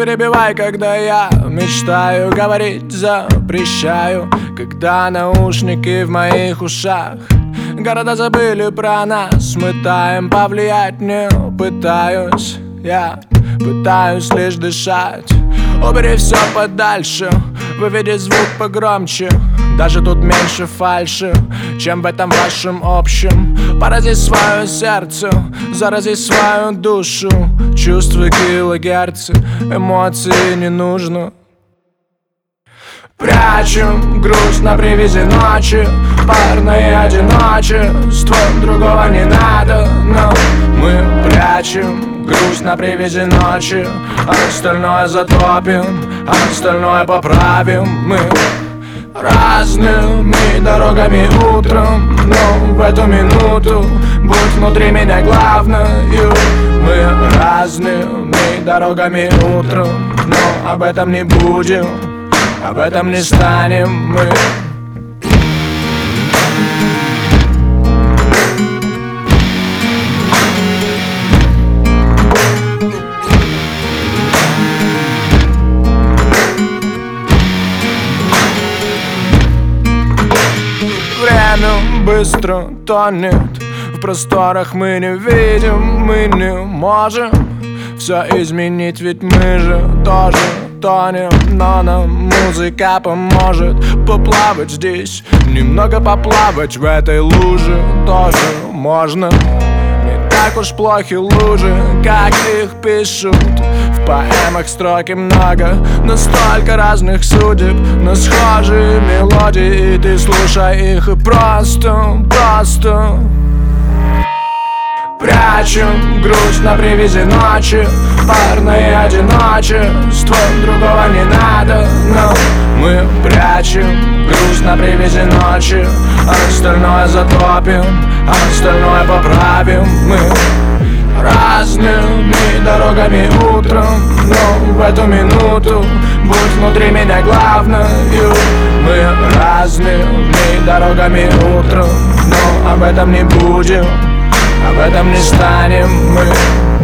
Перебивай, когда я мечтаю говорить Запрещаю, когда наушники в моих ушах. Города забыли про нас Мы таем, повлиять не пытаюсь. Я пытаюсь лишь дышать. Убери все подальше Выведи звук погромче. Даже тут меньше фальши Чем в этом вашем общем. Порази свое сердце Зарази свою душу. Чувства килогерцы Эмоции не нужно. Прячем грусть на привязи ночи Парное одиночество Другого не надо, но мы прячем грусть на привязи ночи Остальное затопим, остальное поправим Мы. Разными дорогами утром Но в эту минуту будь внутри меня главною. Мы разными дорогами утром Но об этом не будем, об этом не станем мы быстро тонет. В просторах мы не видим, мы не можем Все изменить, ведь мы же тоже тонем. Но нам музыка поможет поплавать здесь Немного поплавать в этой луже тоже можно так уж плохи лужи, как их пишут В поэмах строки много, но столько разных судеб На схожие мелодии, и ты слушай их и просто, просто. Прячем грусть на привязи ночи Парное одиночество Другого не надо, но мы прячем грусть на привязи ночи Остальное затопим, остальное поправим. Мы разными дорогами утром Но в эту минуту будь внутри меня главною. Мы разными дорогами утром Но об этом не будем об этом не станем мы